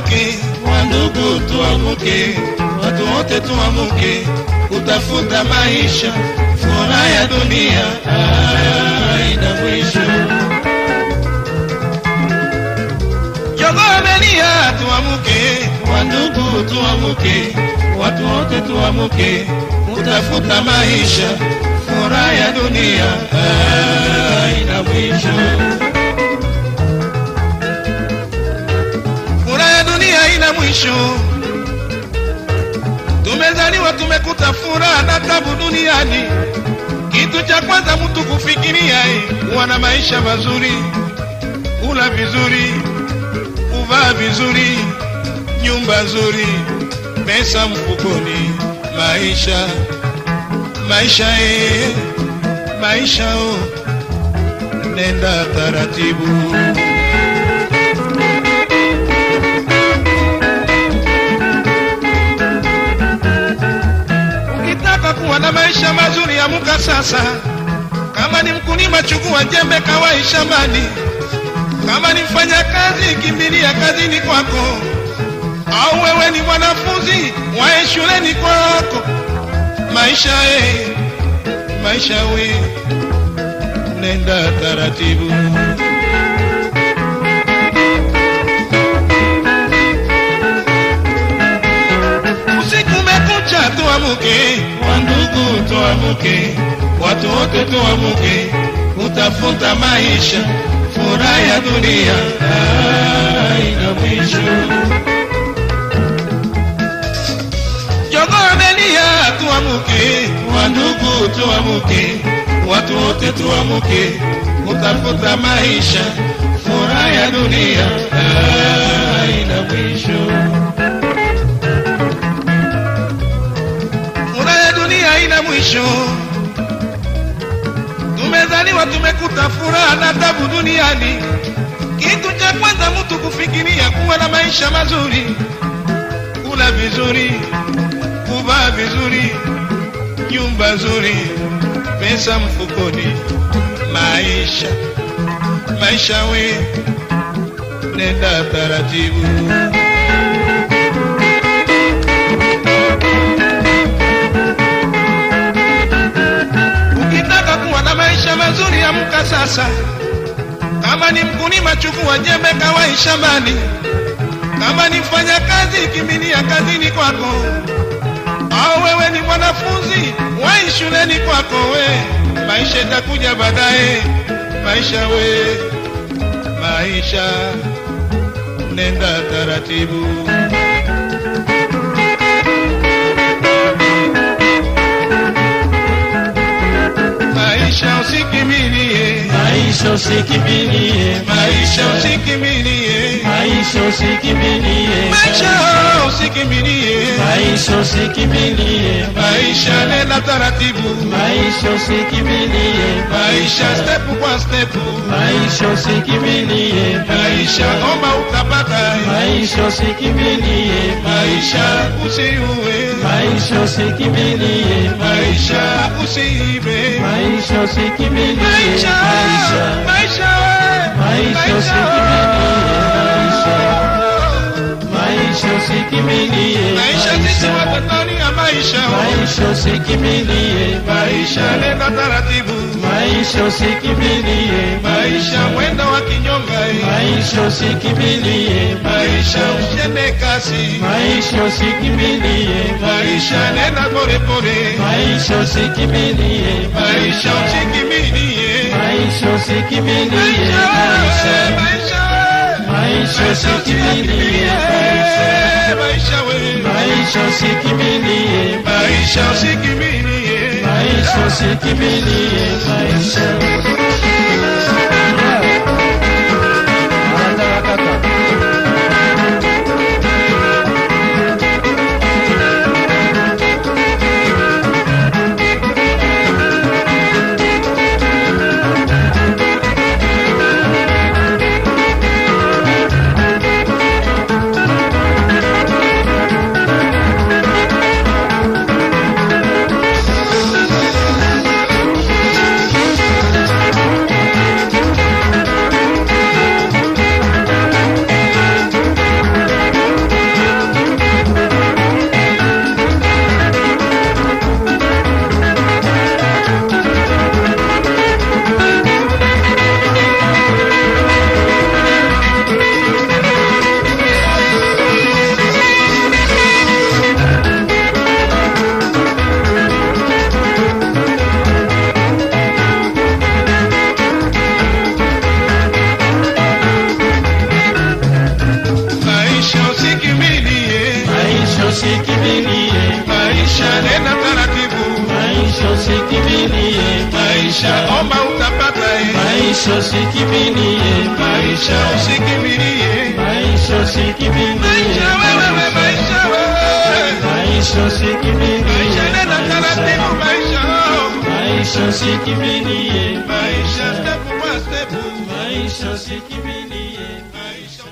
tuamuke, wandugu tuamuke, watu wote tuamuke, kutafuta maisha, furaha ya dunia haina mwisho. Jogomelia, tuamuke, wandugu tuamuke, watu wote tuamuke, kutafuta maisha, furaha ya dunia haina mwisho. Mwisho. Tumezaliwa tumekuta furaha na tabu duniani. Kitu cha kwanza mtu kufikiria eh, kuwa na maisha mazuri, kula vizuri, kuvaa vizuri, nyumba nzuri, pesa mfukoni, maisha maisha eh, maisha oh, nenda taratibu. Kuwa na maisha mazuri, amuka sasa. Kama ni mkulima, chukua jembe, kawai shambani. Kama ni mfanya kazi, kimbilia kazini kwako. Au wewe ni mwanafunzi, wae shuleni kwako. Maisha e, maisha we, nenda taratibu. Tuamuke, watu wote tuamuke, kutafuta maisha, furaha ya dunia haina mwisho. Jogoo tuamuke, wandugu tuamuke, watu wote tuamuke, kutafuta maisha, furaha ya dunia haina mwisho. Haina mwisho. Tumezaliwa tumekuta furaha na tabu duniani. Kitu cha kwanza mtu kufikiria kuwa na maisha mazuri, kula vizuri, kuvaa vizuri, nyumba nzuri, pesa mfukoni, maisha maisha we, nenda taratibu. Mazuri, amka sasa. Kama ni mkulima, chukua jembe, kawai shambani. Kama ni mfanya kazi, kimbilia kazini kwako. Au wewe ni mwanafunzi, wai shuleni kwako. We maisha itakuja baadaye, maisha we, maisha nenda taratibu. Maisha usikimbilie, maisha usikimbilie, maisha usikimbilie, maisha usikimilie, maisha usikimbilie, maisha nenda taratibu, maisha usikimbilie, maisha step kwa step, maisha usikimbilie, maisha omba utapata, maisha usikimbilie, maisha usiue, maisha usikimbilie, maisha usiibe, maisha usikimbilie, maisha. Maisha maisha maisha nenda taratibu. Maisha usikimbilie, maisha mwendo wa kinyonga maisha usikimbilie, maisha usiende kasi. Maisha usikimbilie, maisha nenda polepole maisha usikimbilie, maisha usikimilie maisha usikimbilie, maisha. Maisha maisha. Usikimbilie, maisha maisha usikimbilie, maisha usikimilie eh. maisha usikimbilie, eh. maisha usikimbilie maisha nenda taratibu maisha usikimbilie maisha omba utapata eh. maisha usikimbilie maisha usikimilie maisha usikimbilie maisha wewewe maisha wewe maisha usikimbilie maisha nenda taratibu maisha maisha usikimbilie maisha step kwa step maisha usikimbilie maisha